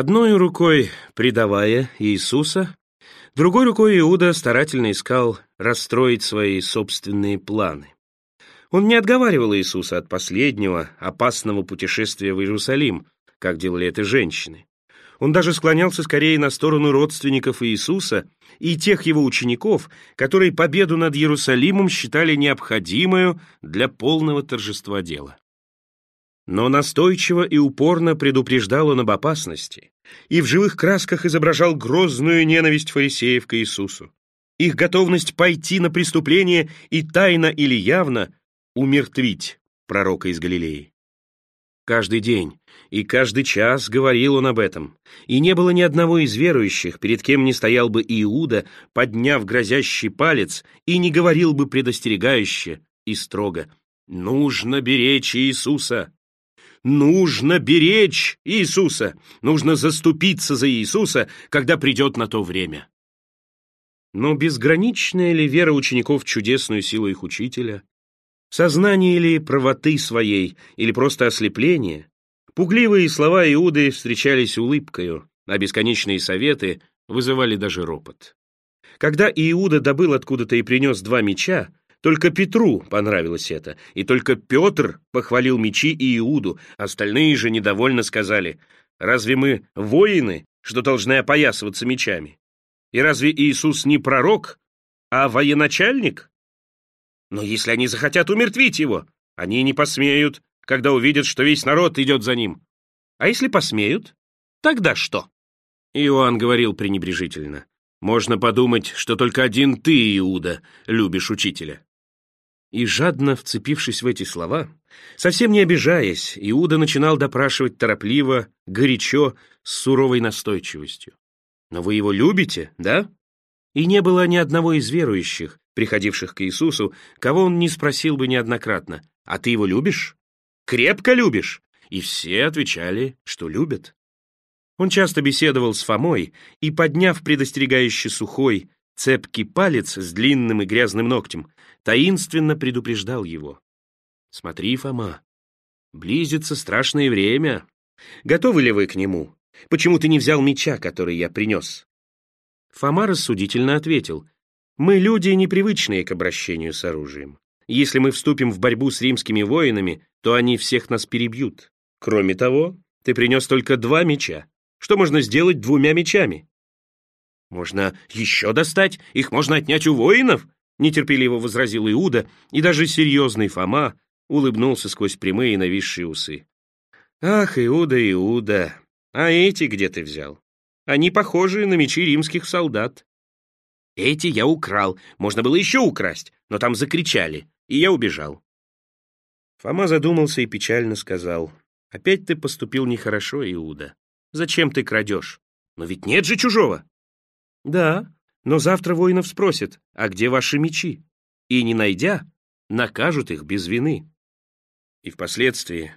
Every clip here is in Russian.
Одной рукой предавая Иисуса, другой рукой Иуда старательно искал расстроить свои собственные планы. Он не отговаривал Иисуса от последнего, опасного путешествия в Иерусалим, как делали это женщины. Он даже склонялся скорее на сторону родственников Иисуса и тех его учеников, которые победу над Иерусалимом считали необходимую для полного торжества дела. Но настойчиво и упорно предупреждал он об опасности и в живых красках изображал грозную ненависть фарисеев к Иисусу, их готовность пойти на преступление и тайно или явно умертвить пророка из Галилеи. Каждый день и каждый час говорил он об этом, и не было ни одного из верующих, перед кем не стоял бы Иуда, подняв грозящий палец, и не говорил бы предостерегающе и строго «Нужно беречь Иисуса! Нужно беречь Иисуса! Нужно заступиться за Иисуса, когда придет на то время!» Но безграничная ли вера учеников в чудесную силу их учителя? Сознание ли правоты своей, или просто ослепление? Пугливые слова Иуды встречались улыбкою, а бесконечные советы вызывали даже ропот. Когда Иуда добыл откуда-то и принес два меча, только Петру понравилось это, и только Петр похвалил мечи и Иуду, остальные же недовольно сказали, «Разве мы воины, что должны опоясываться мечами? И разве Иисус не пророк, а военачальник? Но если они захотят умертвить его, они не посмеют, когда увидят, что весь народ идет за ним. А если посмеют, тогда что?» Иоанн говорил пренебрежительно. «Можно подумать, что только один ты, Иуда, любишь учителя». И жадно вцепившись в эти слова, совсем не обижаясь, Иуда начинал допрашивать торопливо, горячо, с суровой настойчивостью. «Но вы его любите, да?» И не было ни одного из верующих, приходивших к Иисусу, кого он не спросил бы неоднократно, «А ты его любишь? Крепко любишь?» И все отвечали, что любят. Он часто беседовал с Фомой и, подняв предостерегающий сухой, цепкий палец с длинным и грязным ногтем, таинственно предупреждал его. «Смотри, Фома, близится страшное время. Готовы ли вы к нему? Почему ты не взял меча, который я принес?» Фома рассудительно ответил, «Мы люди, непривычные к обращению с оружием. Если мы вступим в борьбу с римскими воинами, то они всех нас перебьют. Кроме того, ты принес только два меча. Что можно сделать двумя мечами?» «Можно еще достать, их можно отнять у воинов», нетерпеливо возразил Иуда, и даже серьезный Фома улыбнулся сквозь прямые нависшие усы. «Ах, Иуда, Иуда, а эти где ты взял? Они похожи на мечи римских солдат». «Эти я украл, можно было еще украсть, но там закричали, и я убежал». Фома задумался и печально сказал, «Опять ты поступил нехорошо, Иуда. Зачем ты крадешь? Но ведь нет же чужого». «Да, но завтра воинов спросят, а где ваши мечи? И, не найдя, накажут их без вины. И впоследствии,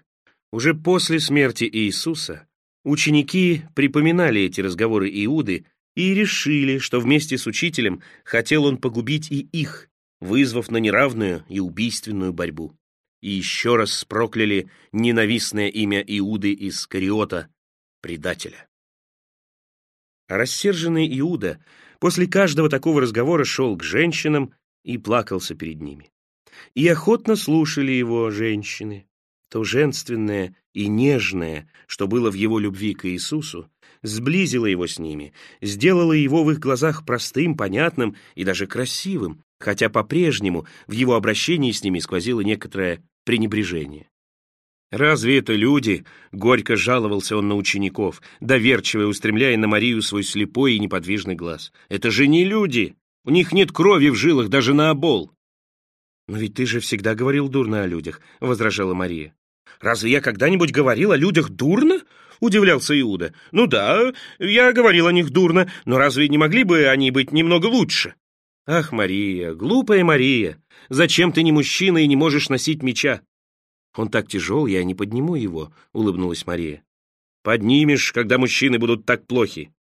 уже после смерти Иисуса, ученики припоминали эти разговоры Иуды и решили, что вместе с учителем хотел он погубить и их, вызвав на неравную и убийственную борьбу. И еще раз прокляли ненавистное имя Иуды из Кариота, предателя. Рассерженный Иуда После каждого такого разговора шел к женщинам и плакался перед ними. И охотно слушали его женщины. То женственное и нежное, что было в его любви к Иисусу, сблизило его с ними, сделало его в их глазах простым, понятным и даже красивым, хотя по-прежнему в его обращении с ними сквозило некоторое пренебрежение. «Разве это люди?» — горько жаловался он на учеников, доверчиво устремляя на Марию свой слепой и неподвижный глаз. «Это же не люди! У них нет крови в жилах даже на обол!» «Но ведь ты же всегда говорил дурно о людях», — возражала Мария. «Разве я когда-нибудь говорил о людях дурно?» — удивлялся Иуда. «Ну да, я говорил о них дурно, но разве не могли бы они быть немного лучше?» «Ах, Мария, глупая Мария, зачем ты не мужчина и не можешь носить меча? «Он так тяжел, я не подниму его», — улыбнулась Мария. «Поднимешь, когда мужчины будут так плохи.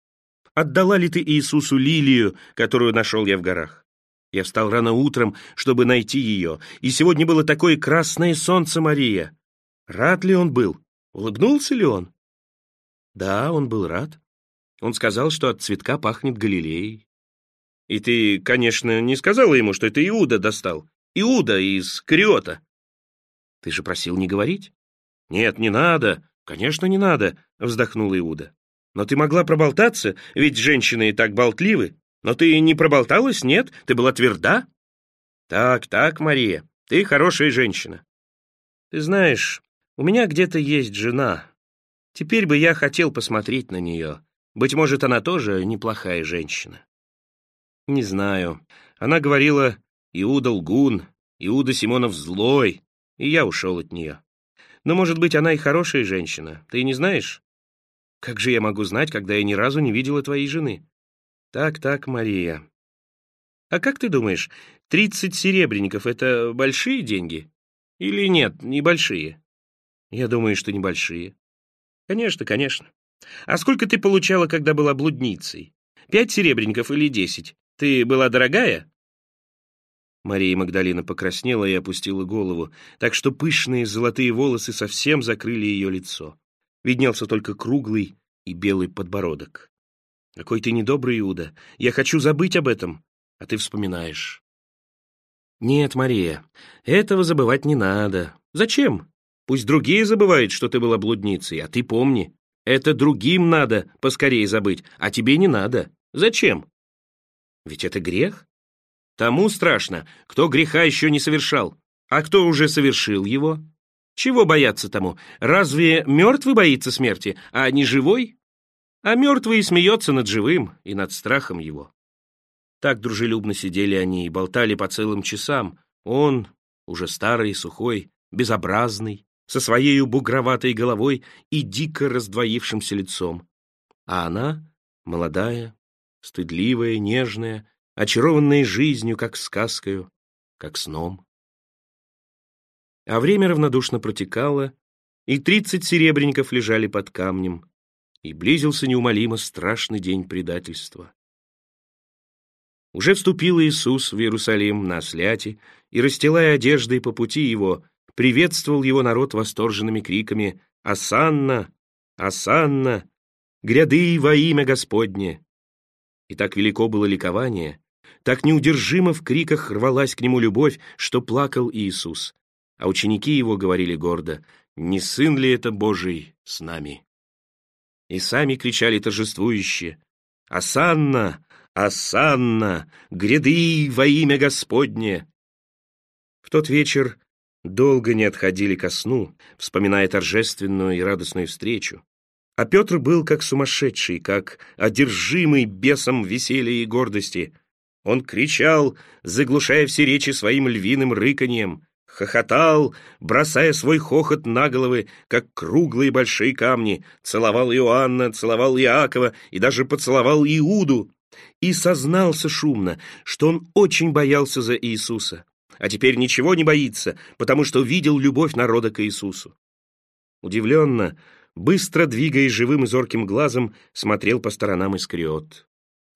Отдала ли ты Иисусу лилию, которую нашел я в горах? Я встал рано утром, чтобы найти ее, и сегодня было такое красное солнце, Мария. Рад ли он был? Улыбнулся ли он?» Да, он был рад. Он сказал, что от цветка пахнет Галилеей. И ты, конечно, не сказала ему, что это Иуда достал. Иуда из Криота. Ты же просил не говорить. Нет, не надо. Конечно, не надо, вздохнул Иуда. Но ты могла проболтаться, ведь женщины и так болтливы. Но ты не проболталась, нет? Ты была тверда? Так, так, Мария, ты хорошая женщина. Ты знаешь, у меня где-то есть жена. Теперь бы я хотел посмотреть на нее. Быть может, она тоже неплохая женщина. Не знаю. Она говорила, Иуда лгун, Иуда Симонов злой, и я ушел от нее. Но, может быть, она и хорошая женщина. Ты не знаешь? Как же я могу знать, когда я ни разу не видела твоей жены? Так, так, Мария. А как ты думаешь, тридцать серебряников — это большие деньги? Или нет, небольшие? Я думаю, что небольшие. Конечно, конечно. А сколько ты получала, когда была блудницей? Пять серебряников или десять? Ты была дорогая? Мария Магдалина покраснела и опустила голову, так что пышные золотые волосы совсем закрыли ее лицо виднелся только круглый и белый подбородок. «Какой ты недобрый, Иуда! Я хочу забыть об этом, а ты вспоминаешь». «Нет, Мария, этого забывать не надо. Зачем? Пусть другие забывают, что ты была блудницей, а ты помни. Это другим надо поскорее забыть, а тебе не надо. Зачем? Ведь это грех. Тому страшно, кто греха еще не совершал, а кто уже совершил его, чего бояться тому? Разве мертвый боится смерти, а не живой? А мертвый смеется над живым и над страхом его. Так дружелюбно сидели они и болтали по целым часам. Он, уже старый сухой, безобразный, со своей бугроватой головой и дико раздвоившимся лицом. А она, молодая, стыдливая, нежная, очарованная жизнью, как сказкою, как сном. А время равнодушно протекало, и тридцать серебряников лежали под камнем, и близился неумолимо страшный день предательства. Уже вступил Иисус в Иерусалим на осляте, и, расстилая одежды по пути его, приветствовал его народ восторженными криками «Асанна! Асанна! Гряды во имя Господне!» И так велико было ликование, так неудержимо в криках рвалась к нему любовь, что плакал Иисус, а ученики его говорили гордо, «Не сын ли это Божий с нами?» И сами кричали торжествующе, «Асанна! Асанна! Гряды во имя Господне!» В тот вечер долго не отходили ко сну, вспоминая торжественную и радостную встречу. А Петр был как сумасшедший, как одержимый бесом веселья и гордости. Он кричал, заглушая все речи своим львиным рыканьем, хохотал, бросая свой хохот на головы, как круглые большие камни, целовал Иоанна, целовал Иакова и даже поцеловал Иуду, и сознался шумно, что он очень боялся за Иисуса, а теперь ничего не боится, потому что видел любовь народа к Иисусу. Удивленно, быстро двигаясь живым и зорким глазом, смотрел по сторонам Искриот.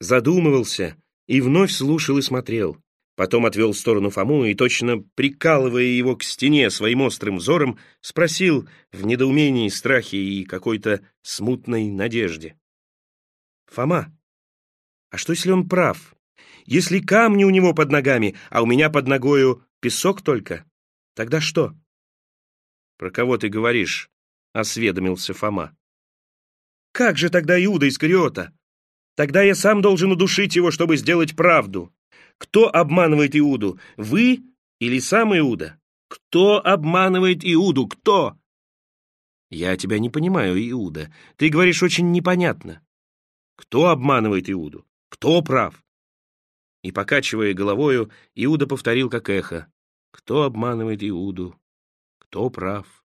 Задумывался и вновь слушал и смотрел. Потом отвел в сторону Фому и, точно прикалывая его к стене своим острым взором, спросил в недоумении, страхе и какой-то смутной надежде. «Фома, а что, если он прав? Если камни у него под ногами, а у меня под ногою песок только, тогда что?» «Про кого ты говоришь?» — осведомился Фома. «Как же тогда Иуда Искариота? Тогда я сам должен удушить его, чтобы сделать правду». Кто обманывает Иуду? Вы или сам Иуда? Кто обманывает Иуду? Кто? Я тебя не понимаю, Иуда. Ты говоришь очень непонятно. Кто обманывает Иуду? Кто прав? И, покачивая головою, Иуда повторил как эхо. Кто обманывает Иуду? Кто прав?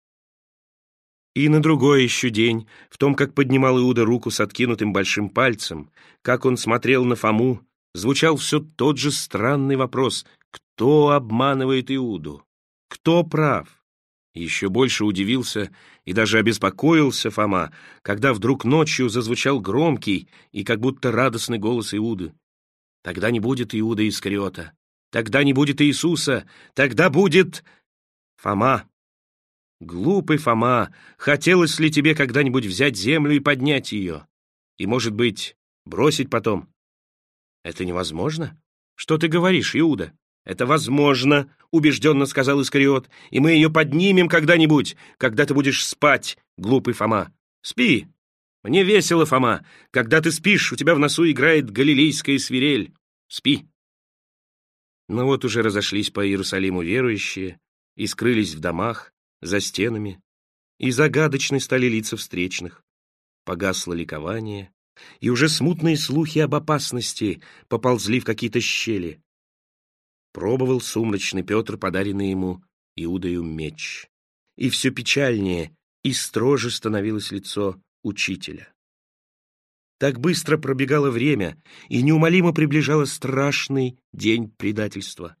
И на другой еще день, в том, как поднимал Иуда руку с откинутым большим пальцем, как он смотрел на Фому, звучал все тот же странный вопрос «Кто обманывает Иуду? Кто прав?» Еще больше удивился и даже обеспокоился Фома, когда вдруг ночью зазвучал громкий и как будто радостный голос Иуды. «Тогда не будет Иуда Искариота, тогда не будет Иисуса, тогда будет...» Фома, Глупый Фома, хотелось ли тебе когда-нибудь взять землю и поднять ее? И, может быть, бросить потом? Это невозможно? Что ты говоришь, Иуда? Это возможно, убежденно сказал Искариот, и мы ее поднимем когда-нибудь, когда ты будешь спать, глупый Фома. Спи. Мне весело, Фома. Когда ты спишь, у тебя в носу играет галилейская свирель. Спи. Но вот уже разошлись по Иерусалиму верующие и скрылись в домах, за стенами, и загадочны стали лица встречных. Погасло ликование, и уже смутные слухи об опасности поползли в какие-то щели. Пробовал сумрачный Петр, подаренный ему Иудою меч. И все печальнее и строже становилось лицо учителя. Так быстро пробегало время, и неумолимо приближало страшный день предательства.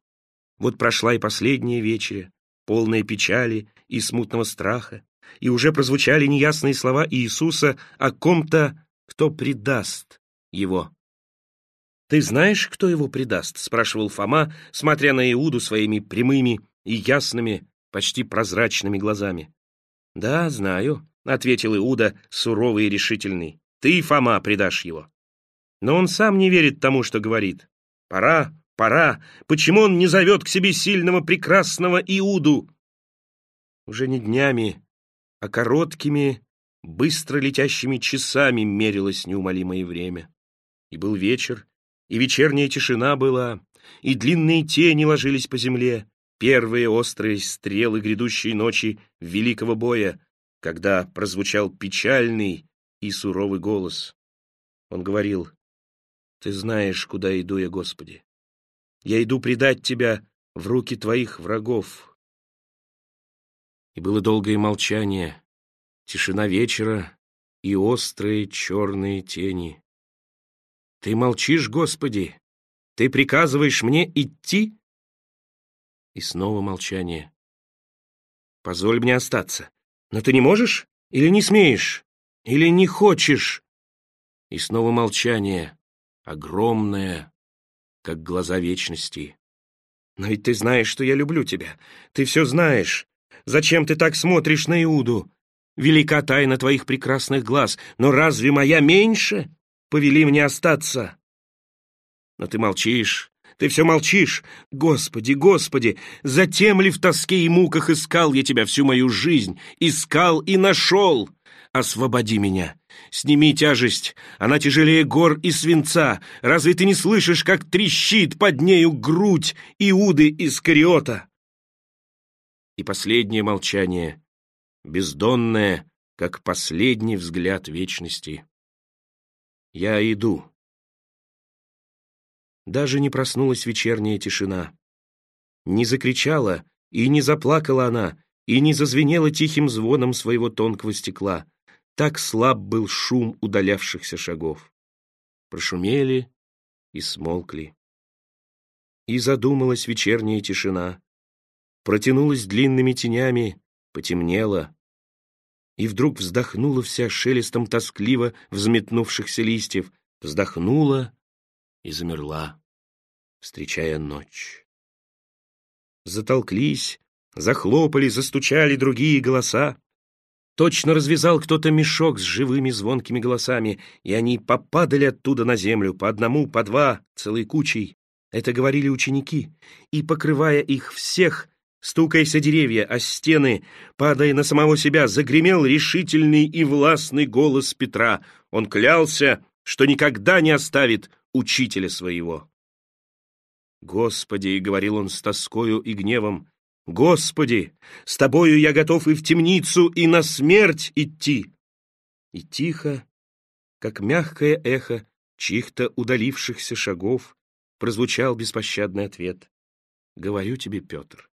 Вот прошла и последняя вечеря, полная печали и смутного страха, и уже прозвучали неясные слова Иисуса о ком-то, кто предаст его. «Ты знаешь, кто его предаст?» — спрашивал Фома, смотря на Иуду своими прямыми и ясными, почти прозрачными глазами. «Да, знаю», — ответил Иуда, суровый и решительный. «Ты, Фома, предашь его». Но он сам не верит тому, что говорит. «Пора, пора! Почему он не зовет к себе сильного, прекрасного Иуду?» Уже не днями, а короткими, быстро летящими часами мерилось неумолимое время. И был вечер, и вечерняя тишина была, и длинные тени ложились по земле, первые острые стрелы грядущей ночи великого боя, когда прозвучал печальный и суровый голос. Он говорил, «Ты знаешь, куда иду я, Господи. Я иду предать Тебя в руки Твоих врагов, и было долгое молчание, тишина вечера и острые черные тени. «Ты молчишь, Господи? Ты приказываешь мне идти?» И снова молчание. «Позволь мне остаться. Но ты не можешь? Или не смеешь? Или не хочешь?» И снова молчание, огромное, как глаза вечности. «Но ведь ты знаешь, что я люблю тебя. Ты все знаешь. Зачем ты так смотришь на Иуду? Велика тайна твоих прекрасных глаз, но разве моя меньше? Повели мне остаться. Но ты молчишь, ты все молчишь. Господи, Господи, затем ли в тоске и муках искал я тебя всю мою жизнь? Искал и нашел. Освободи меня. Сними тяжесть, она тяжелее гор и свинца. Разве ты не слышишь, как трещит под нею грудь Иуды Искариота? и последнее молчание, бездонное, как последний взгляд вечности. Я иду. Даже не проснулась вечерняя тишина. Не закричала и не заплакала она, и не зазвенела тихим звоном своего тонкого стекла. Так слаб был шум удалявшихся шагов. Прошумели и смолкли. И задумалась вечерняя тишина протянулась длинными тенями, потемнела, и вдруг вздохнула вся шелестом тоскливо взметнувшихся листьев, вздохнула и замерла, встречая ночь. Затолклись, захлопали, застучали другие голоса. Точно развязал кто-то мешок с живыми звонкими голосами, и они попадали оттуда на землю, по одному, по два, целой кучей. Это говорили ученики, и, покрывая их всех, стукаясь о деревья, о стены, падая на самого себя, загремел решительный и властный голос Петра. Он клялся, что никогда не оставит учителя своего. «Господи!» — говорил он с тоскою и гневом. «Господи! С тобою я готов и в темницу, и на смерть идти!» И тихо, как мягкое эхо чьих-то удалившихся шагов, прозвучал беспощадный ответ. «Говорю тебе, Петр,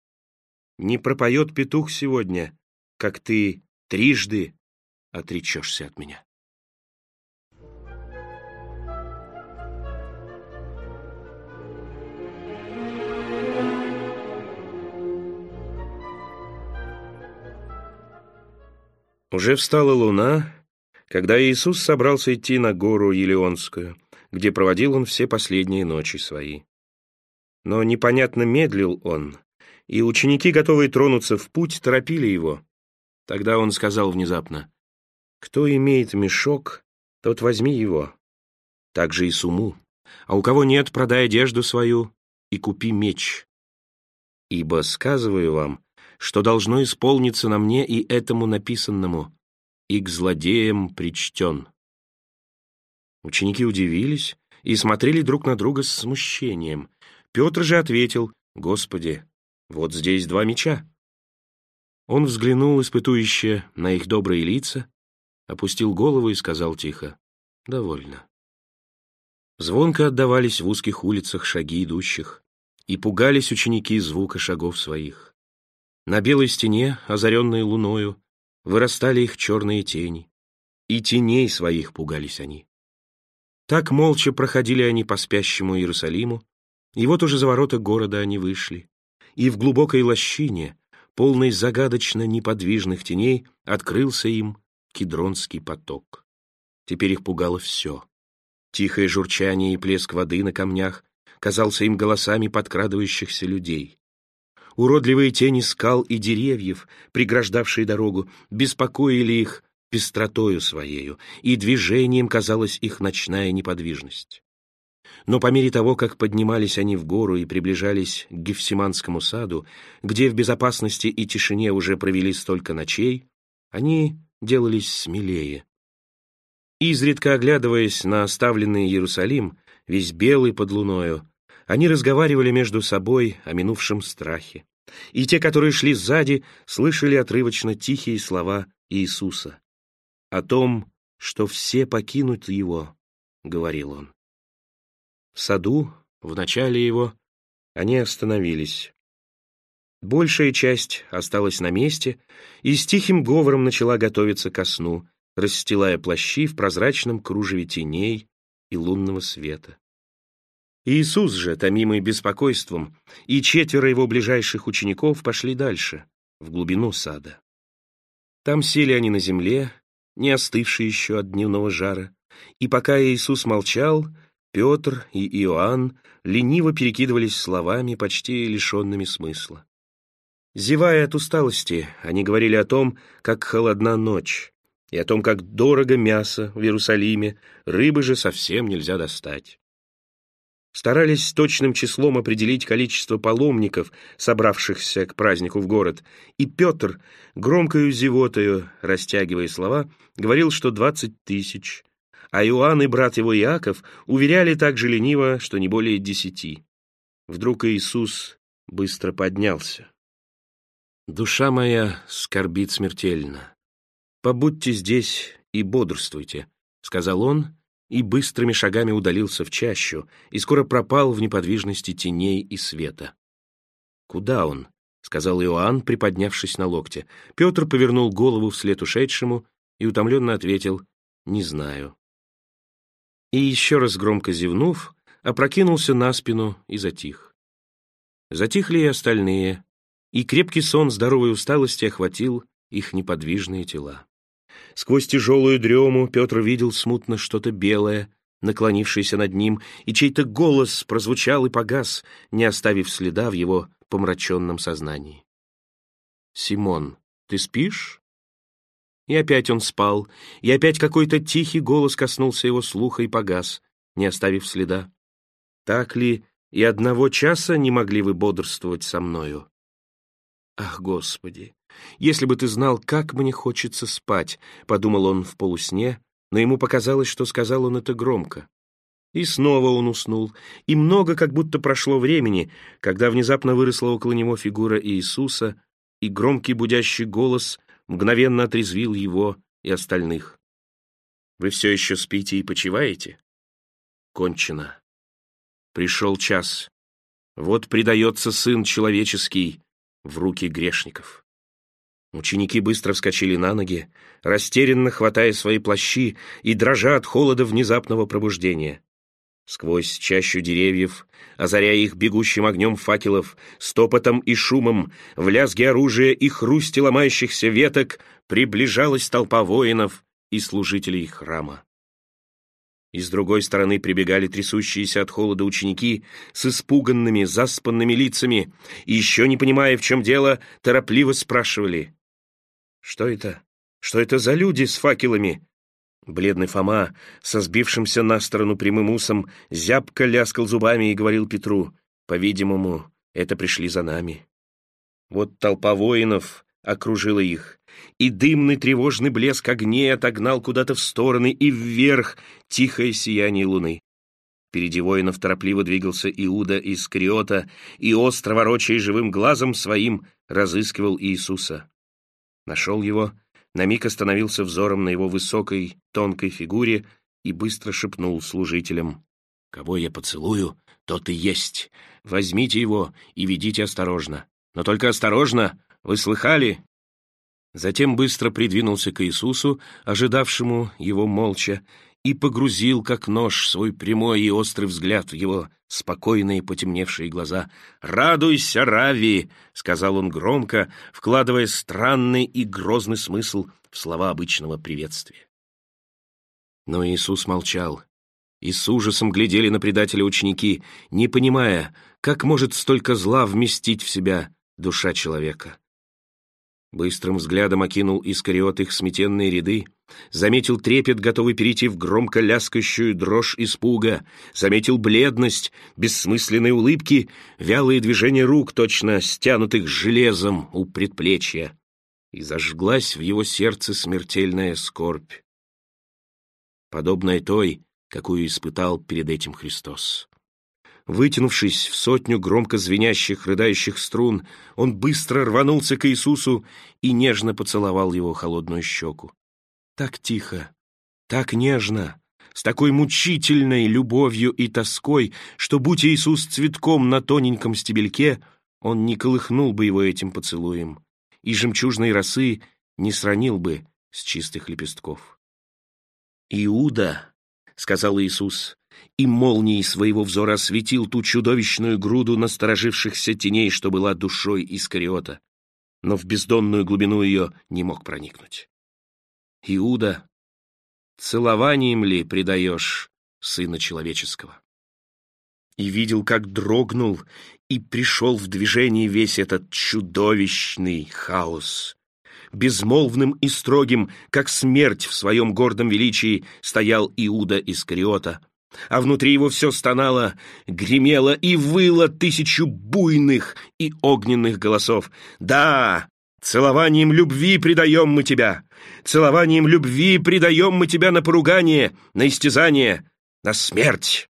не пропоет петух сегодня, как ты трижды отречешься от меня. Уже встала луна, когда Иисус собрался идти на гору Елеонскую, где проводил он все последние ночи свои. Но непонятно медлил он, и ученики, готовые тронуться в путь, торопили его. Тогда он сказал внезапно, «Кто имеет мешок, тот возьми его, так же и суму, а у кого нет, продай одежду свою и купи меч. Ибо сказываю вам, что должно исполниться на мне и этому написанному, и к злодеям причтен». Ученики удивились и смотрели друг на друга с смущением. Петр же ответил, «Господи, вот здесь два меча». Он взглянул испытующе на их добрые лица, опустил голову и сказал тихо, «Довольно». Звонко отдавались в узких улицах шаги идущих, и пугались ученики звука шагов своих. На белой стене, озаренной луною, вырастали их черные тени, и теней своих пугались они. Так молча проходили они по спящему Иерусалиму, и вот уже за ворота города они вышли, и в глубокой лощине, полной загадочно неподвижных теней, открылся им кедронский поток. Теперь их пугало все. Тихое журчание и плеск воды на камнях казался им голосами подкрадывающихся людей. Уродливые тени скал и деревьев, преграждавшие дорогу, беспокоили их пестротою своею, и движением казалась их ночная неподвижность. Но по мере того, как поднимались они в гору и приближались к Гефсиманскому саду, где в безопасности и тишине уже провели столько ночей, они делались смелее. Изредка оглядываясь на оставленный Иерусалим, весь белый под луною, они разговаривали между собой о минувшем страхе. И те, которые шли сзади, слышали отрывочно тихие слова Иисуса. О том, что все покинут его, говорил он. В саду, в начале его, они остановились. Большая часть осталась на месте и с тихим говором начала готовиться ко сну, расстилая плащи в прозрачном кружеве теней и лунного света. Иисус же, томимый беспокойством, и четверо его ближайших учеников пошли дальше, в глубину сада. Там сели они на земле, не остывший еще от дневного жара, и пока Иисус молчал, Петр и Иоанн лениво перекидывались словами, почти лишенными смысла. Зевая от усталости, они говорили о том, как холодна ночь, и о том, как дорого мясо в Иерусалиме, рыбы же совсем нельзя достать старались точным числом определить количество паломников, собравшихся к празднику в город, и Петр, громкою зевотою, растягивая слова, говорил, что двадцать тысяч, а Иоанн и брат его Иаков уверяли так же лениво, что не более десяти. Вдруг Иисус быстро поднялся. «Душа моя скорбит смертельно. Побудьте здесь и бодрствуйте», — сказал он, и быстрыми шагами удалился в чащу и скоро пропал в неподвижности теней и света. «Куда он?» — сказал Иоанн, приподнявшись на локте. Петр повернул голову вслед ушедшему и утомленно ответил «Не знаю». И еще раз громко зевнув, опрокинулся на спину и затих. Затихли и остальные, и крепкий сон здоровой усталости охватил их неподвижные тела. Сквозь тяжелую дрему Петр видел смутно что-то белое, наклонившееся над ним, и чей-то голос прозвучал и погас, не оставив следа в его помраченном сознании. «Симон, ты спишь?» И опять он спал, и опять какой-то тихий голос коснулся его слуха и погас, не оставив следа. «Так ли и одного часа не могли вы бодрствовать со мною?» «Ах, Господи! Если бы ты знал, как мне хочется спать», — подумал он в полусне, но ему показалось, что сказал он это громко. И снова он уснул, и много как будто прошло времени, когда внезапно выросла около него фигура Иисуса, и громкий будящий голос мгновенно отрезвил его и остальных. «Вы все еще спите и почиваете?» «Кончено. Пришел час. Вот предается Сын Человеческий в руки грешников». Ученики быстро вскочили на ноги, растерянно хватая свои плащи и дрожа от холода внезапного пробуждения. Сквозь чащу деревьев, озаряя их бегущим огнем факелов, стопотом и шумом, в лязге оружия и хрусте ломающихся веток приближалась толпа воинов и служителей храма. И с другой стороны прибегали трясущиеся от холода ученики с испуганными, заспанными лицами и, еще не понимая, в чем дело, торопливо спрашивали Что это? Что это за люди с факелами? Бледный Фома, со сбившимся на сторону прямым усом, зябко ляскал зубами и говорил Петру, «По-видимому, это пришли за нами». Вот толпа воинов окружила их, и дымный тревожный блеск огней отогнал куда-то в стороны и вверх тихое сияние луны. Впереди воинов торопливо двигался Иуда из Кариота и, остро ворочая живым глазом своим, разыскивал Иисуса. Нашел его, на миг остановился взором на его высокой, тонкой фигуре и быстро шепнул служителям. «Кого я поцелую, тот и есть. Возьмите его и ведите осторожно. Но только осторожно, вы слыхали?» Затем быстро придвинулся к Иисусу, ожидавшему его молча, и погрузил, как нож, свой прямой и острый взгляд в его спокойные потемневшие глаза. «Радуйся, Рави!» — сказал он громко, вкладывая странный и грозный смысл в слова обычного приветствия. Но Иисус молчал, и с ужасом глядели на предателя ученики, не понимая, как может столько зла вместить в себя душа человека. Быстрым взглядом окинул Искариот их сметенные ряды, заметил трепет, готовый перейти в громко ляскающую дрожь испуга, заметил бледность, бессмысленные улыбки, вялые движения рук, точно стянутых железом у предплечья. И зажглась в его сердце смертельная скорбь, подобная той, какую испытал перед этим Христос. Вытянувшись в сотню громко звенящих, рыдающих струн, он быстро рванулся к Иисусу и нежно поцеловал его холодную щеку. Так тихо, так нежно, с такой мучительной любовью и тоской, что, будь Иисус цветком на тоненьком стебельке, он не колыхнул бы его этим поцелуем, и жемчужной росы не сранил бы с чистых лепестков. «Иуда», — сказал Иисус, и молнией своего взора осветил ту чудовищную груду насторожившихся теней, что была душой Искариота, но в бездонную глубину ее не мог проникнуть. Иуда, целованием ли предаешь Сына Человеческого? И видел, как дрогнул и пришел в движение весь этот чудовищный хаос. Безмолвным и строгим, как смерть в своем гордом величии, стоял Иуда Искариота — а внутри его все стонало, гремело и выло тысячу буйных и огненных голосов. «Да, целованием любви предаем мы тебя! Целованием любви предаем мы тебя на поругание, на истязание, на смерть!»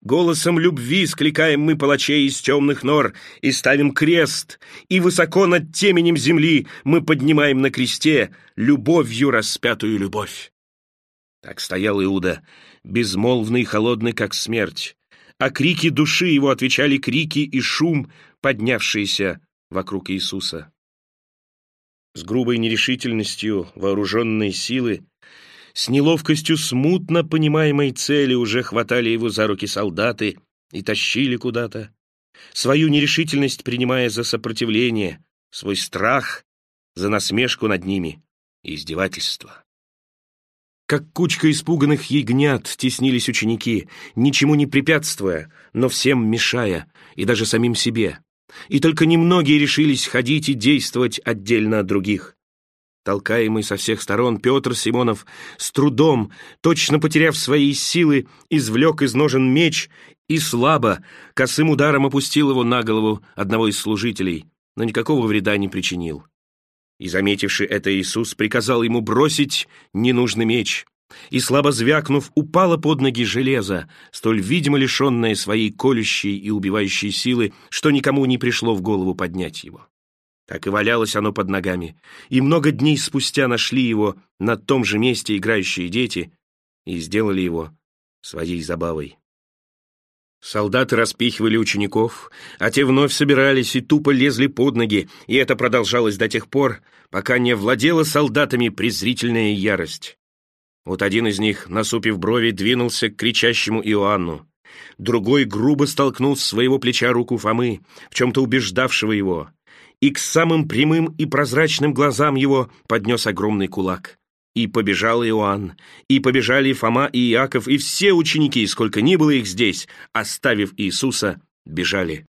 Голосом любви скликаем мы палачей из темных нор и ставим крест, и высоко над теменем земли мы поднимаем на кресте любовью распятую любовь. Так стоял Иуда, безмолвный и холодный, как смерть, а крики души его отвечали крики и шум, поднявшиеся вокруг Иисуса. С грубой нерешительностью вооруженной силы, с неловкостью смутно понимаемой цели уже хватали его за руки солдаты и тащили куда-то, свою нерешительность принимая за сопротивление, свой страх за насмешку над ними и издевательство. Как кучка испуганных ягнят теснились ученики, ничему не препятствуя, но всем мешая, и даже самим себе. И только немногие решились ходить и действовать отдельно от других. Толкаемый со всех сторон, Петр Симонов с трудом, точно потеряв свои силы, извлек из ножен меч и слабо, косым ударом опустил его на голову одного из служителей, но никакого вреда не причинил. И, заметивший это, Иисус приказал ему бросить ненужный меч, и, слабо звякнув, упало под ноги железо, столь видимо лишенное своей колющей и убивающей силы, что никому не пришло в голову поднять его. Так и валялось оно под ногами, и много дней спустя нашли его на том же месте играющие дети и сделали его своей забавой. Солдаты распихивали учеников, а те вновь собирались и тупо лезли под ноги, и это продолжалось до тех пор, пока не владела солдатами презрительная ярость. Вот один из них, насупив брови, двинулся к кричащему Иоанну. Другой грубо столкнул с своего плеча руку Фомы, в чем-то убеждавшего его, и к самым прямым и прозрачным глазам его поднес огромный кулак. И побежал Иоанн, и побежали Фома и Иаков, и все ученики, сколько ни было их здесь, оставив Иисуса, бежали.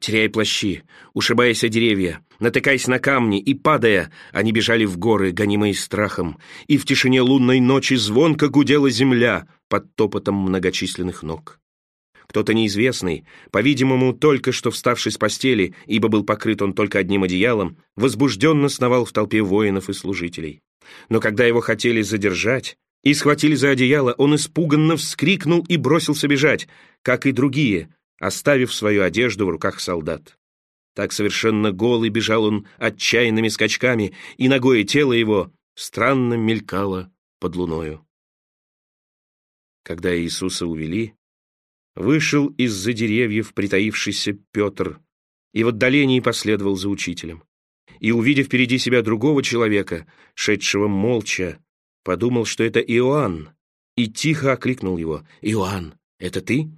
Теряя плащи, ушибаясь о деревья, натыкаясь на камни и падая, они бежали в горы, гонимые страхом, и в тишине лунной ночи звонко гудела земля под топотом многочисленных ног. Кто-то неизвестный, по-видимому, только что вставший с постели, ибо был покрыт он только одним одеялом, возбужденно сновал в толпе воинов и служителей. Но когда его хотели задержать и схватили за одеяло, он испуганно вскрикнул и бросился бежать, как и другие, оставив свою одежду в руках солдат. Так совершенно голый бежал он отчаянными скачками, и ногое тело его странно мелькало под луною. Когда Иисуса увели, вышел из-за деревьев притаившийся Петр и в отдалении последовал за учителем. И, увидев впереди себя другого человека, шедшего молча, подумал, что это Иоанн, и тихо окликнул его. «Иоанн, это ты?»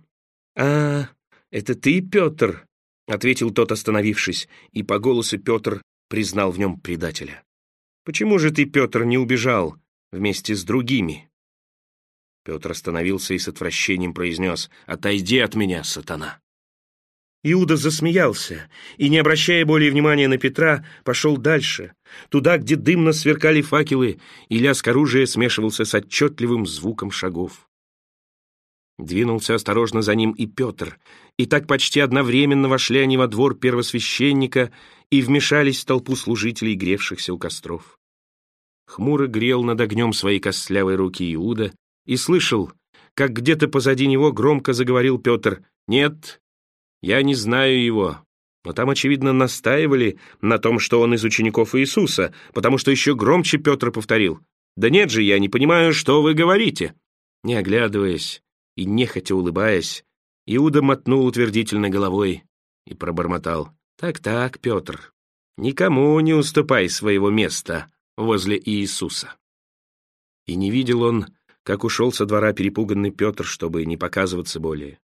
«А, это ты, Петр?» — ответил тот, остановившись, и по голосу Петр признал в нем предателя. «Почему же ты, Петр, не убежал вместе с другими?» Петр остановился и с отвращением произнес «Отойди от меня, сатана!» Иуда засмеялся и, не обращая более внимания на Петра, пошел дальше, туда, где дымно сверкали факелы, и лязг оружия смешивался с отчетливым звуком шагов. Двинулся осторожно за ним и Петр, и так почти одновременно вошли они во двор первосвященника и вмешались в толпу служителей, гревшихся у костров. Хмуро грел над огнем своей костлявой руки Иуда и слышал, как где-то позади него громко заговорил Петр «Нет, я не знаю его». Но там, очевидно, настаивали на том, что он из учеников Иисуса, потому что еще громче Петр повторил «Да нет же, я не понимаю, что вы говорите». Не оглядываясь, и, нехотя улыбаясь, Иуда мотнул утвердительно головой и пробормотал. «Так-так, Петр, никому не уступай своего места возле Иисуса». И не видел он, как ушел со двора перепуганный Петр, чтобы не показываться более.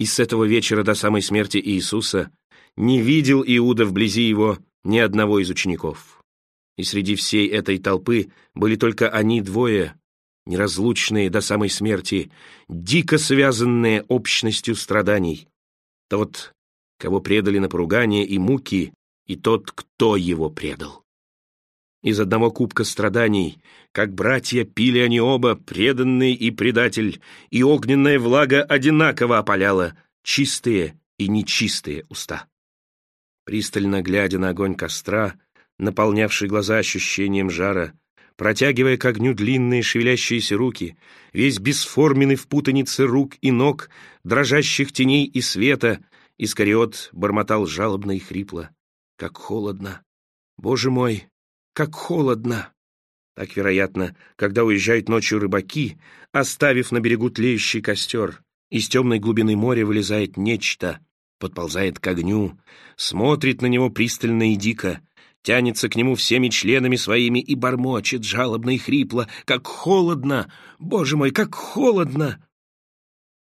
И с этого вечера до самой смерти Иисуса не видел Иуда вблизи его ни одного из учеников. И среди всей этой толпы были только они двое, неразлучные до самой смерти, дико связанные общностью страданий. Тот, кого предали на поругание и муки, и тот, кто его предал. Из одного кубка страданий, как братья, пили они оба, преданный и предатель, и огненная влага одинаково опаляла чистые и нечистые уста. Пристально глядя на огонь костра, наполнявший глаза ощущением жара, протягивая к огню длинные шевелящиеся руки, весь бесформенный в путанице рук и ног, дрожащих теней и света, Искариот бормотал жалобно и хрипло. «Как холодно! Боже мой, как холодно!» Так, вероятно, когда уезжают ночью рыбаки, оставив на берегу тлеющий костер, из темной глубины моря вылезает нечто, подползает к огню, смотрит на него пристально и дико, тянется к нему всеми членами своими и бормочет жалобно и хрипло. «Как холодно! Боже мой, как холодно!»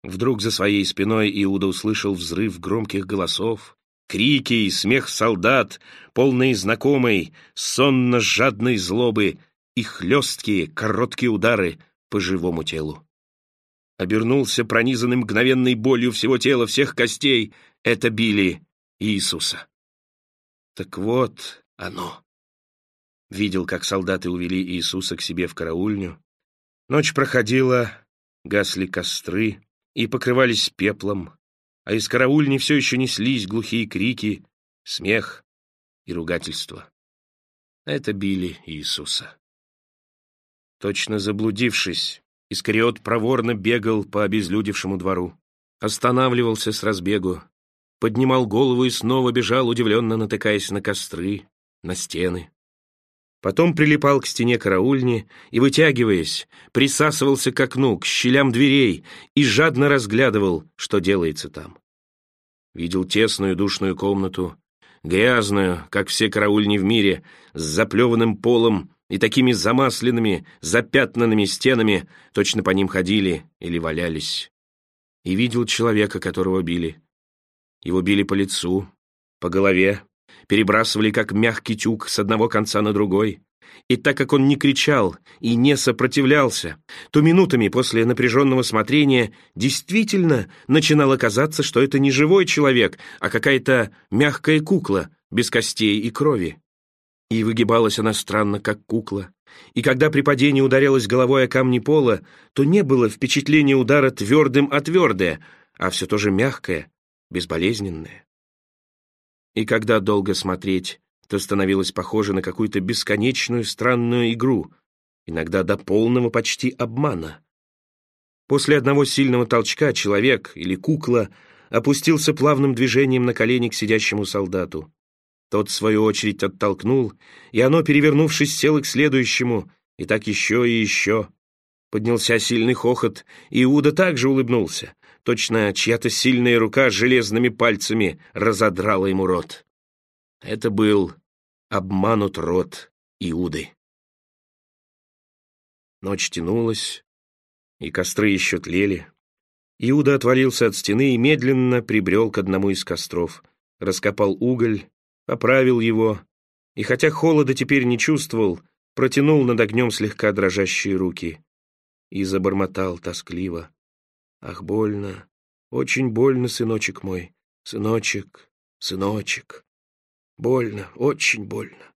Вдруг за своей спиной Иуда услышал взрыв громких голосов, крики и смех солдат, полные знакомой, сонно-жадной злобы и хлесткие, короткие удары по живому телу. Обернулся пронизанный мгновенной болью всего тела, всех костей. Это били Иисуса. Так вот, оно. Видел, как солдаты увели Иисуса к себе в караульню. Ночь проходила, гасли костры и покрывались пеплом, а из караульни все еще неслись глухие крики, смех и ругательство. Это били Иисуса. Точно заблудившись, Искариот проворно бегал по обезлюдевшему двору, останавливался с разбегу, поднимал голову и снова бежал, удивленно натыкаясь на костры, на стены. Потом прилипал к стене караульни и, вытягиваясь, присасывался к окну, к щелям дверей и жадно разглядывал, что делается там. Видел тесную душную комнату, грязную, как все караульни в мире, с заплеванным полом и такими замасленными, запятнанными стенами, точно по ним ходили или валялись. И видел человека, которого били. Его били по лицу, по голове, перебрасывали как мягкий тюк с одного конца на другой, И так как он не кричал и не сопротивлялся, то минутами после напряженного смотрения действительно начинало казаться, что это не живой человек, а какая-то мягкая кукла без костей и крови. И выгибалась она странно, как кукла. И когда при падении ударялась головой о камни пола, то не было впечатления удара твердым о твердое, а все тоже мягкое, безболезненное. И когда долго смотреть, то становилось похоже на какую-то бесконечную странную игру, иногда до полного почти обмана. После одного сильного толчка человек или кукла опустился плавным движением на колени к сидящему солдату. Тот, в свою очередь, оттолкнул, и оно, перевернувшись, село к следующему, и так еще и еще. Поднялся сильный хохот, и Иуда также улыбнулся. Точно чья-то сильная рука железными пальцами разодрала ему рот. Это был обманут рот Иуды. Ночь тянулась, и костры еще тлели. Иуда отвалился от стены и медленно прибрел к одному из костров, раскопал уголь, поправил его, и хотя холода теперь не чувствовал, протянул над огнем слегка дрожащие руки и забормотал тоскливо. «Ах, больно, очень больно, сыночек мой, сыночек, сыночек». Больно, очень больно.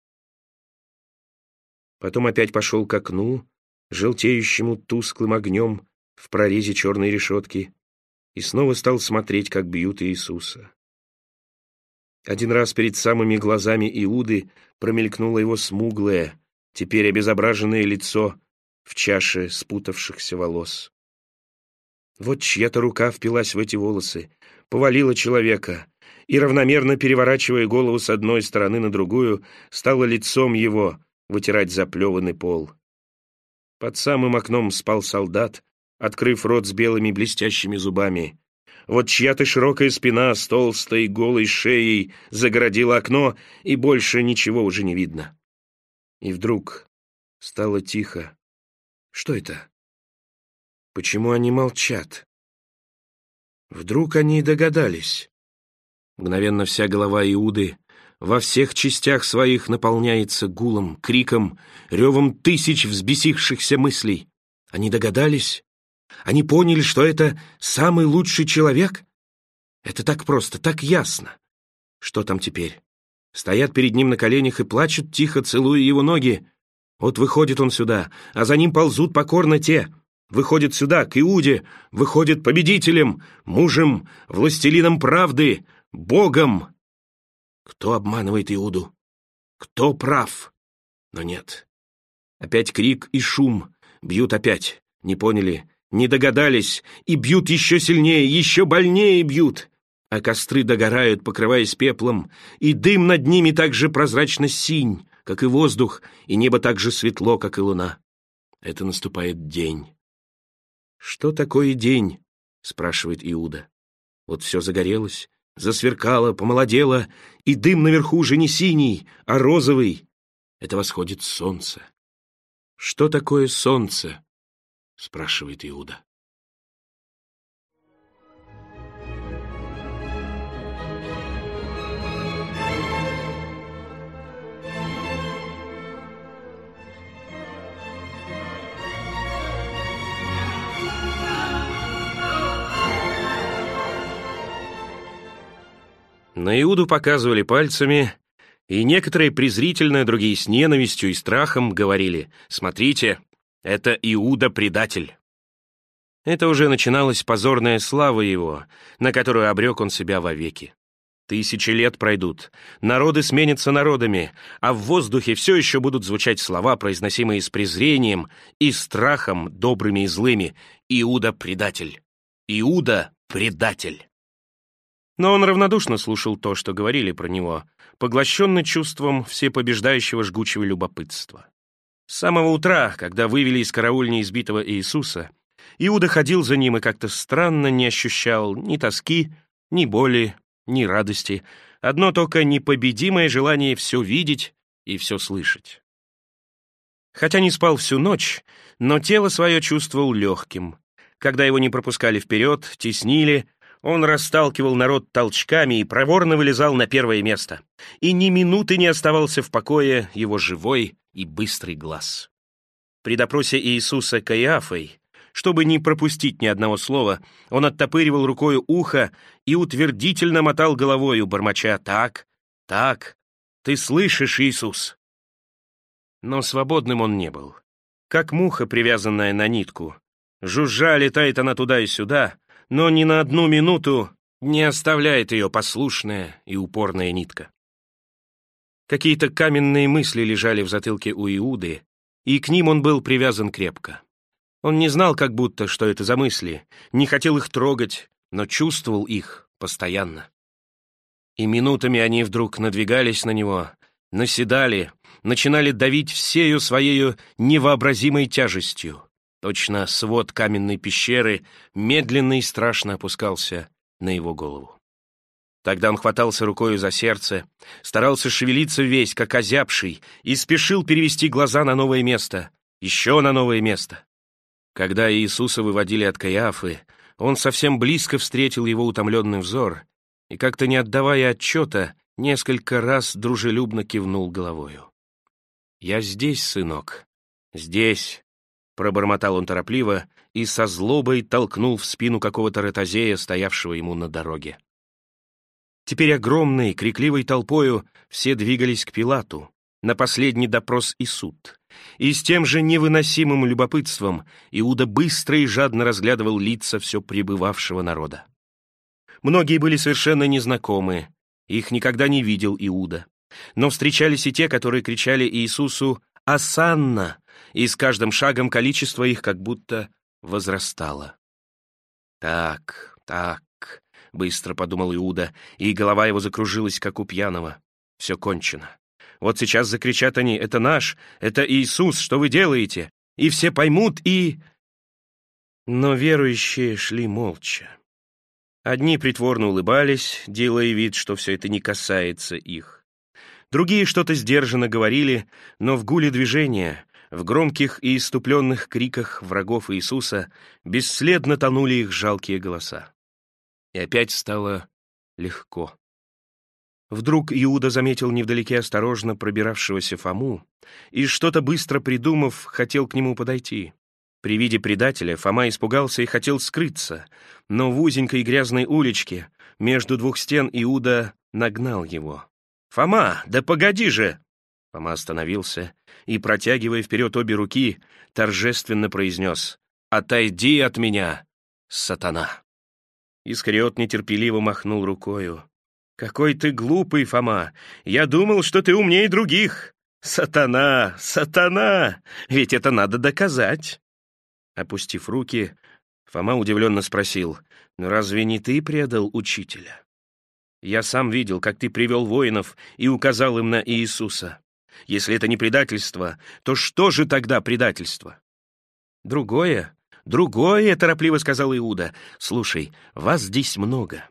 Потом опять пошел к окну, желтеющему тусклым огнем в прорезе черной решетки, и снова стал смотреть, как бьют Иисуса. Один раз перед самыми глазами Иуды промелькнуло его смуглое, теперь обезображенное лицо в чаше спутавшихся волос. Вот чья-то рука впилась в эти волосы, повалила человека, и, равномерно переворачивая голову с одной стороны на другую, стало лицом его вытирать заплеванный пол. Под самым окном спал солдат, открыв рот с белыми блестящими зубами. Вот чья-то широкая спина с толстой голой шеей загородила окно, и больше ничего уже не видно. И вдруг стало тихо. Что это? Почему они молчат? Вдруг они догадались. Мгновенно вся голова Иуды во всех частях своих наполняется гулом, криком, ревом тысяч взбесившихся мыслей. Они догадались? Они поняли, что это самый лучший человек? Это так просто, так ясно. Что там теперь? Стоят перед ним на коленях и плачут, тихо целуя его ноги. Вот выходит он сюда, а за ним ползут покорно те. Выходит сюда, к Иуде, выходит победителем, мужем, властелином правды, Богом! Кто обманывает Иуду? Кто прав? Но нет. Опять крик и шум. Бьют опять. Не поняли, не догадались. И бьют еще сильнее, еще больнее бьют. А костры догорают, покрываясь пеплом. И дым над ними так же прозрачно синь, как и воздух, и небо так же светло, как и луна. Это наступает день. «Что такое день?» — спрашивает Иуда. Вот все загорелось, засверкало, помолодело, и дым наверху уже не синий, а розовый. Это восходит солнце. «Что такое солнце?» — спрашивает Иуда. На Иуду показывали пальцами, и некоторые презрительно, другие с ненавистью и страхом говорили «Смотрите, это Иуда-предатель». Это уже начиналась позорная слава его, на которую обрек он себя вовеки. Тысячи лет пройдут, народы сменятся народами, а в воздухе все еще будут звучать слова, произносимые с презрением и страхом, добрыми и злыми. Иуда-предатель. Иуда-предатель. Но он равнодушно слушал то, что говорили про него, поглощенный чувством всепобеждающего жгучего любопытства. С самого утра, когда вывели из караульни избитого Иисуса, Иуда ходил за ним и как-то странно не ощущал ни тоски, ни боли, ни радости, одно только непобедимое желание все видеть и все слышать. Хотя не спал всю ночь, но тело свое чувствовал легким. Когда его не пропускали вперед, теснили, он расталкивал народ толчками и проворно вылезал на первое место. И ни минуты не оставался в покое его живой, и быстрый глаз. При допросе Иисуса Каиафой, чтобы не пропустить ни одного слова, он оттопыривал рукою ухо и утвердительно мотал головою, бормоча «Так, так, ты слышишь, Иисус?» Но свободным он не был. Как муха, привязанная на нитку. Жужжа летает она туда и сюда, но ни на одну минуту не оставляет ее послушная и упорная нитка. Какие-то каменные мысли лежали в затылке у Иуды, и к ним он был привязан крепко. Он не знал как будто, что это за мысли, не хотел их трогать, но чувствовал их постоянно. И минутами они вдруг надвигались на него, наседали, начинали давить всею своею невообразимой тяжестью. Точно свод каменной пещеры медленно и страшно опускался на его голову. Тогда он хватался рукою за сердце, старался шевелиться весь, как озябший, и спешил перевести глаза на новое место, еще на новое место. Когда Иисуса выводили от Каиафы, он совсем близко встретил его утомленный взор и, как-то не отдавая отчета, несколько раз дружелюбно кивнул головою. «Я здесь, сынок, здесь», — пробормотал он торопливо и со злобой толкнул в спину какого-то ротозея, стоявшего ему на дороге. Теперь огромной, крикливой толпою все двигались к Пилату, на последний допрос и суд. И с тем же невыносимым любопытством Иуда быстро и жадно разглядывал лица все пребывавшего народа. Многие были совершенно незнакомы, их никогда не видел Иуда. Но встречались и те, которые кричали Иисусу «Асанна!», и с каждым шагом количество их как будто возрастало. «Так, так, — быстро подумал Иуда, и голова его закружилась, как у пьяного. «Все кончено. Вот сейчас закричат они, это наш, это Иисус, что вы делаете? И все поймут, и...» Но верующие шли молча. Одни притворно улыбались, делая вид, что все это не касается их. Другие что-то сдержанно говорили, но в гуле движения, в громких и иступленных криках врагов Иисуса бесследно тонули их жалкие голоса и опять стало легко. Вдруг Иуда заметил невдалеке осторожно пробиравшегося Фому и, что-то быстро придумав, хотел к нему подойти. При виде предателя Фома испугался и хотел скрыться, но в узенькой грязной уличке между двух стен Иуда нагнал его. «Фома, да погоди же!» Фома остановился и, протягивая вперед обе руки, торжественно произнес «Отойди от меня, сатана!» Искариот нетерпеливо махнул рукою. «Какой ты глупый, Фома! Я думал, что ты умнее других! Сатана! Сатана! Ведь это надо доказать!» Опустив руки, Фома удивленно спросил, «Ну разве не ты предал учителя?» «Я сам видел, как ты привел воинов и указал им на Иисуса. Если это не предательство, то что же тогда предательство?» «Другое, «Другое», — торопливо сказал Иуда. «Слушай, вас здесь много.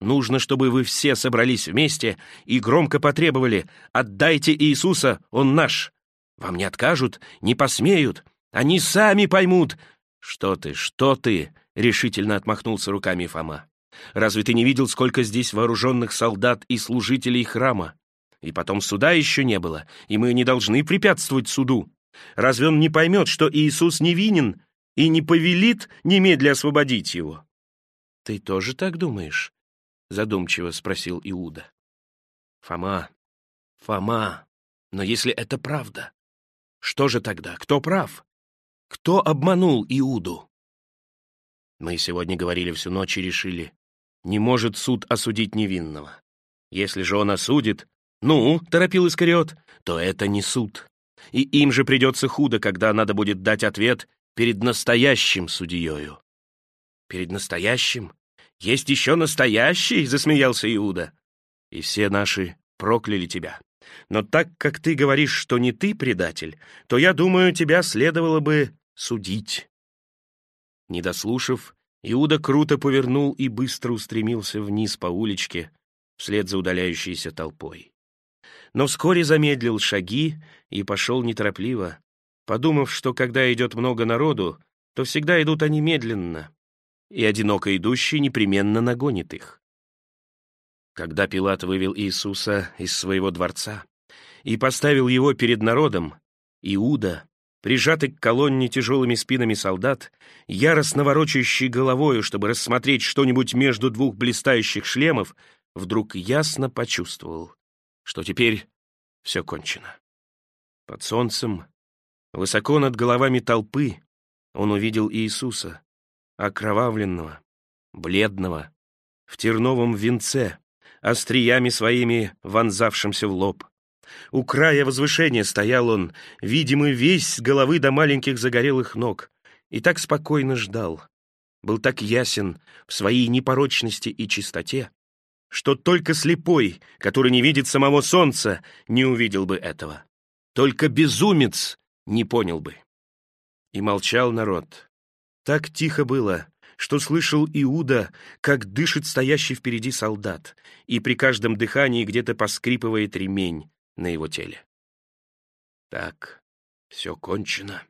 Нужно, чтобы вы все собрались вместе и громко потребовали «Отдайте Иисуса, Он наш». Вам не откажут, не посмеют. Они сами поймут». «Что ты, что ты?» — решительно отмахнулся руками Фома. «Разве ты не видел, сколько здесь вооруженных солдат и служителей храма? И потом суда еще не было, и мы не должны препятствовать суду. Разве он не поймет, что Иисус невинен, и не повелит немедля освободить его. — Ты тоже так думаешь? — задумчиво спросил Иуда. — Фома, Фома, но если это правда, что же тогда, кто прав? Кто обманул Иуду? Мы сегодня говорили всю ночь и решили, не может суд осудить невинного. Если же он осудит, ну, торопил Искариот, то это не суд. И им же придется худо, когда надо будет дать ответ перед настоящим судьею. Перед настоящим? Есть еще настоящий? Засмеялся Иуда. И все наши прокляли тебя. Но так как ты говоришь, что не ты предатель, то, я думаю, тебя следовало бы судить. Не дослушав, Иуда круто повернул и быстро устремился вниз по уличке, вслед за удаляющейся толпой. Но вскоре замедлил шаги и пошел неторопливо, подумав, что когда идет много народу, то всегда идут они медленно, и одиноко идущий непременно нагонит их. Когда Пилат вывел Иисуса из своего дворца и поставил его перед народом, Иуда, прижатый к колонне тяжелыми спинами солдат, яростно ворочающий головою, чтобы рассмотреть что-нибудь между двух блистающих шлемов, вдруг ясно почувствовал, что теперь все кончено. Под солнцем, высоко над головами толпы, он увидел Иисуса, окровавленного, бледного, в терновом венце, остриями своими вонзавшимся в лоб. У края возвышения стоял он, видимый весь с головы до маленьких загорелых ног, и так спокойно ждал. Был так ясен в своей непорочности и чистоте, что только слепой, который не видит самого солнца, не увидел бы этого. Только безумец не понял бы. И молчал народ. Так тихо было, что слышал Иуда, как дышит стоящий впереди солдат, и при каждом дыхании где-то поскрипывает ремень на его теле. Так, все кончено.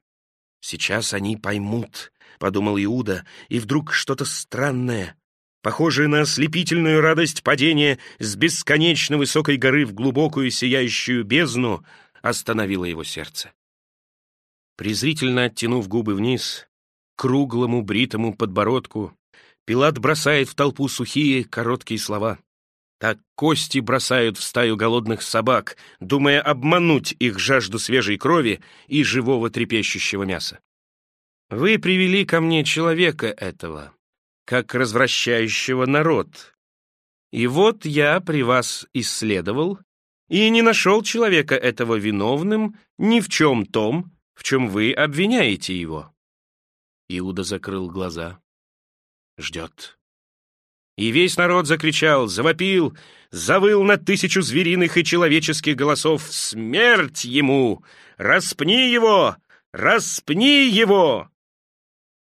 Сейчас они поймут, — подумал Иуда, и вдруг что-то странное, похожее на ослепительную радость падения с бесконечно высокой горы в глубокую сияющую бездну, остановило его сердце. Презрительно оттянув губы вниз, круглому бритому подбородку, Пилат бросает в толпу сухие, короткие слова. Так кости бросают в стаю голодных собак, думая обмануть их жажду свежей крови и живого трепещущего мяса. Вы привели ко мне человека этого, как развращающего народ. И вот я при вас исследовал и не нашел человека этого виновным ни в чем том, в чем вы обвиняете его. Иуда закрыл глаза. Ждет. И весь народ закричал, завопил, завыл на тысячу звериных и человеческих голосов «Смерть ему! Распни его! Распни его!»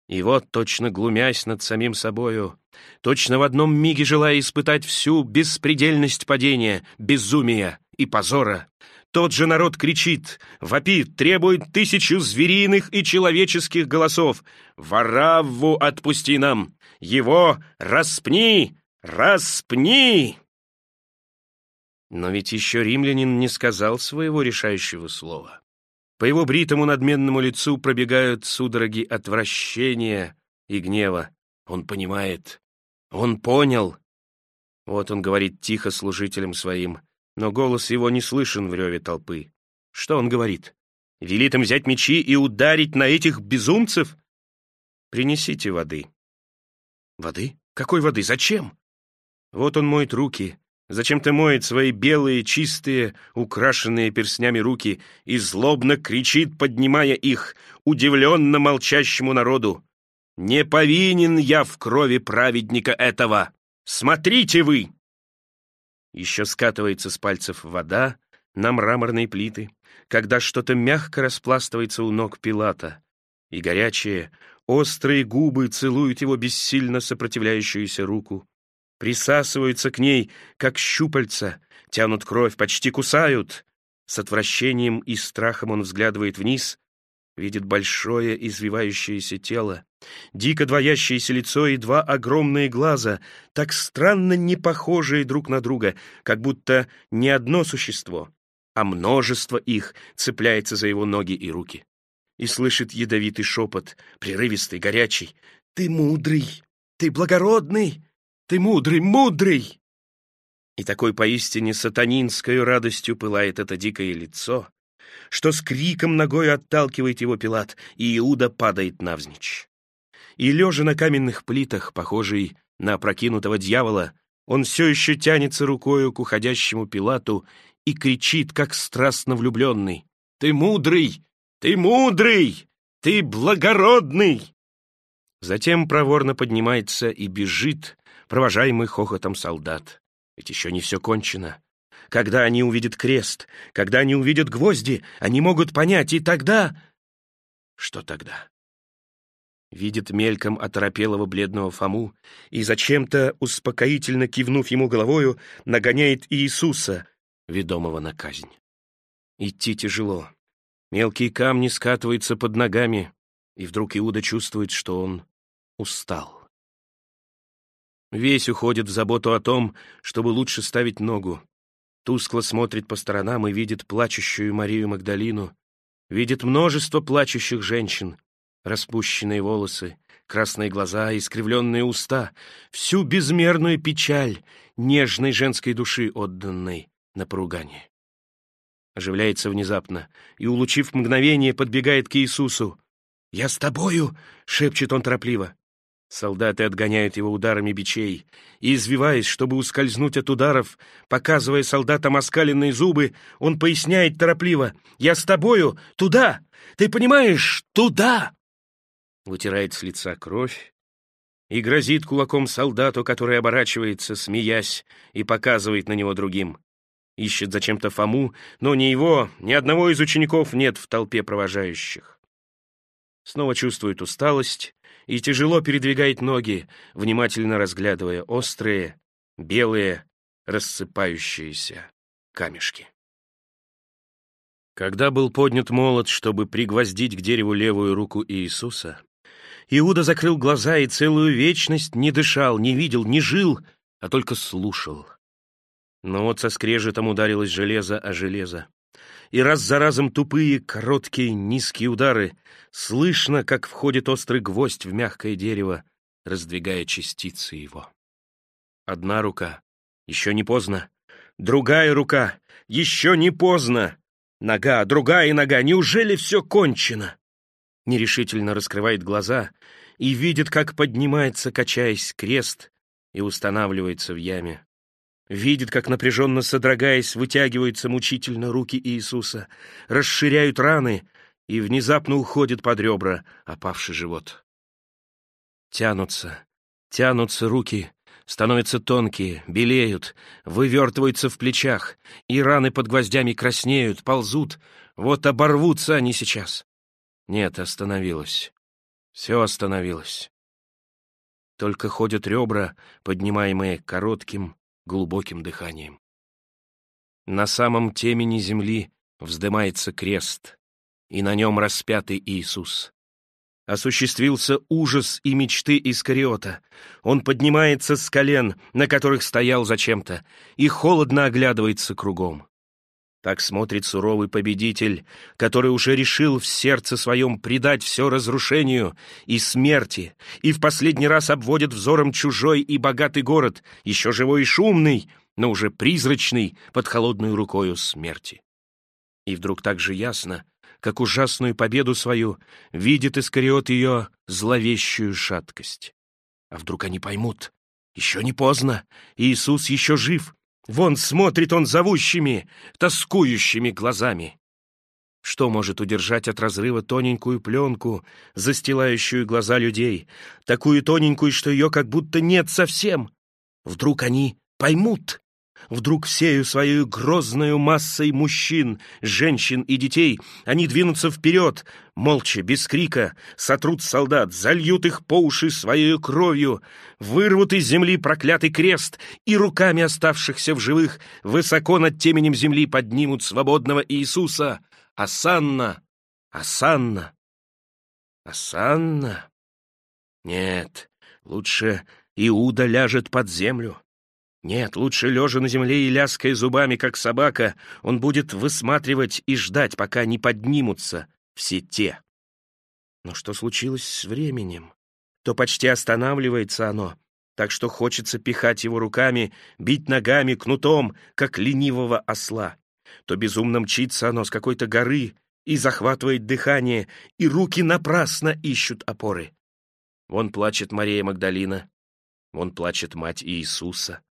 И вот, точно глумясь над самим собою, точно в одном миге желая испытать всю беспредельность падения, безумия и позора, тот же народ кричит, вопит, требует тысячу звериных и человеческих голосов. «Варавву отпусти нам! Его распни! Распни!» Но ведь еще римлянин не сказал своего решающего слова. По его бритому надменному лицу пробегают судороги отвращения и гнева. Он понимает. Он понял. Вот он говорит тихо служителям своим но голос его не слышен в реве толпы. Что он говорит? Велит им взять мечи и ударить на этих безумцев? Принесите воды. Воды? Какой воды? Зачем? Вот он моет руки. Зачем-то моет свои белые, чистые, украшенные перстнями руки и злобно кричит, поднимая их, удивленно молчащему народу. «Не повинен я в крови праведника этого! Смотрите вы!» Еще скатывается с пальцев вода на мраморные плиты, когда что-то мягко распластывается у ног Пилата, и горячие, острые губы целуют его бессильно сопротивляющуюся руку, присасываются к ней, как щупальца, тянут кровь, почти кусают. С отвращением и страхом он взглядывает вниз, видит большое извивающееся тело, дико двоящееся лицо и два огромные глаза, так странно не похожие друг на друга, как будто не одно существо, а множество их цепляется за его ноги и руки. И слышит ядовитый шепот, прерывистый, горячий. «Ты мудрый! Ты благородный! Ты мудрый, мудрый!» И такой поистине сатанинской радостью пылает это дикое лицо, что с криком ногой отталкивает его Пилат, и Иуда падает навзничь и, лежа на каменных плитах, похожий на опрокинутого дьявола, он все еще тянется рукою к уходящему Пилату и кричит, как страстно влюбленный. «Ты мудрый! Ты мудрый! Ты благородный!» Затем проворно поднимается и бежит, провожаемый хохотом солдат. Ведь еще не все кончено. Когда они увидят крест, когда они увидят гвозди, они могут понять, и тогда... Что тогда? видит мельком оторопелого бледного Фому и, зачем-то успокоительно кивнув ему головою, нагоняет Иисуса, ведомого на казнь. Идти тяжело. Мелкие камни скатываются под ногами, и вдруг Иуда чувствует, что он устал. Весь уходит в заботу о том, чтобы лучше ставить ногу. Тускло смотрит по сторонам и видит плачущую Марию Магдалину, видит множество плачущих женщин, распущенные волосы, красные глаза, искривленные уста, всю безмерную печаль нежной женской души, отданной на поругание. Оживляется внезапно и, улучив мгновение, подбегает к Иисусу. «Я с тобою!» — шепчет он торопливо. Солдаты отгоняют его ударами бичей, и, извиваясь, чтобы ускользнуть от ударов, показывая солдатам оскаленные зубы, он поясняет торопливо «Я с тобою! Туда! Ты понимаешь? Туда!» Вытирает с лица кровь и грозит кулаком солдату, который оборачивается, смеясь, и показывает на него другим. Ищет зачем-то Фому, но ни его, ни одного из учеников нет в толпе провожающих. Снова чувствует усталость и тяжело передвигает ноги, внимательно разглядывая острые, белые, рассыпающиеся камешки. Когда был поднят молот, чтобы пригвоздить к дереву левую руку Иисуса, Иуда закрыл глаза и целую вечность не дышал, не видел, не жил, а только слушал. Но вот со скрежетом ударилось железо о железо и раз за разом тупые, короткие, низкие удары. Слышно, как входит острый гвоздь в мягкое дерево, раздвигая частицы его. Одна рука. Еще не поздно. Другая рука. Еще не поздно. Нога, другая нога. Неужели все кончено? Нерешительно раскрывает глаза и видит, как поднимается, качаясь, крест и устанавливается в яме. Видит, как напряженно содрогаясь, вытягиваются мучительно руки Иисуса, расширяют раны и внезапно уходит под ребра опавший живот. Тянутся, тянутся руки, становятся тонкие, белеют, вывертываются в плечах, и раны под гвоздями краснеют, ползут, вот оборвутся они сейчас. Нет, остановилось. Все остановилось. Только ходят ребра, поднимаемые коротким, глубоким дыханием. На самом темени земли вздымается крест, и на нем распятый Иисус. Осуществился ужас и мечты Искариота. Он поднимается с колен, на которых стоял зачем-то, и холодно оглядывается кругом. Так смотрит суровый победитель, который уже решил в сердце своем предать все разрушению и смерти, и в последний раз обводит взором чужой и богатый город, еще живой и шумный, но уже призрачный, под холодную рукою смерти. И вдруг так же ясно, как ужасную победу свою, видит Искариот ее зловещую шаткость. А вдруг они поймут? Еще не поздно, Иисус еще жив, Вон смотрит он зовущими, тоскующими глазами. Что может удержать от разрыва тоненькую пленку, застилающую глаза людей, такую тоненькую, что ее как будто нет совсем? Вдруг они поймут? Вдруг всею своей грозной массой мужчин, женщин и детей они двинутся вперед, молча, без крика, сотрут солдат, зальют их по уши своей кровью, вырвут из земли проклятый крест и руками оставшихся в живых высоко над теменем земли поднимут свободного Иисуса. Асанна! Асанна! Асанна! Нет, лучше Иуда ляжет под землю. Нет, лучше лежа на земле и ляская зубами, как собака, он будет высматривать и ждать, пока не поднимутся все те. Но что случилось с временем? То почти останавливается оно, так что хочется пихать его руками, бить ногами, кнутом, как ленивого осла. То безумно мчится оно с какой-то горы и захватывает дыхание, и руки напрасно ищут опоры. Вон плачет Мария Магдалина, вон плачет мать Иисуса.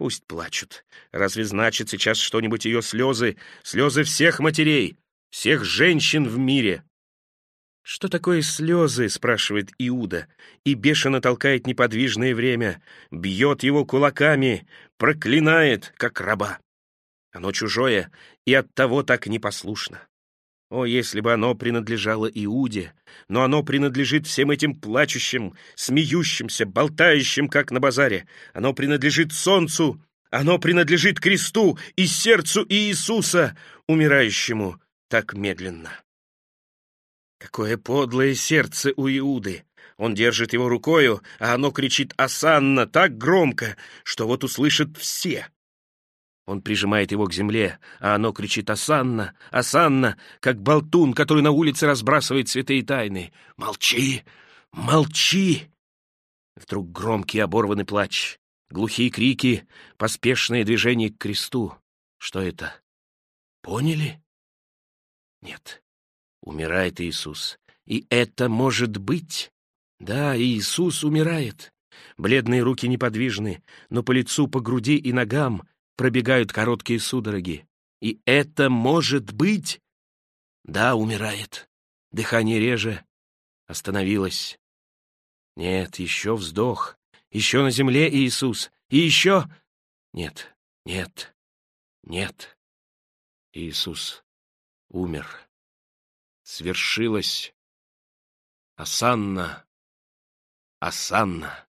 Пусть плачут. Разве значит сейчас что-нибудь ее слезы, слезы всех матерей, всех женщин в мире? «Что такое слезы?» — спрашивает Иуда, и бешено толкает неподвижное время, бьет его кулаками, проклинает, как раба. Оно чужое и оттого так непослушно. О, если бы оно принадлежало Иуде, но оно принадлежит всем этим плачущим, смеющимся, болтающим, как на базаре. Оно принадлежит солнцу, оно принадлежит кресту и сердцу Иисуса, умирающему так медленно. Какое подлое сердце у Иуды! Он держит его рукою, а оно кричит «Асанна» так громко, что вот услышат все. Он прижимает его к земле, а оно кричит «Асанна! Асанна!», как болтун, который на улице разбрасывает цветы и тайны. «Молчи! Молчи!» Вдруг громкий оборванный плач, глухие крики, поспешное движение к кресту. Что это? Поняли? Нет. Умирает Иисус. И это может быть? Да, Иисус умирает. Бледные руки неподвижны, но по лицу, по груди и ногам пробегают короткие судороги. И это может быть? Да, умирает. Дыхание реже. Остановилось. Нет, еще вздох. Еще на земле Иисус. И еще... Нет, нет, нет. Иисус умер. Свершилось. Асанна, Асанна.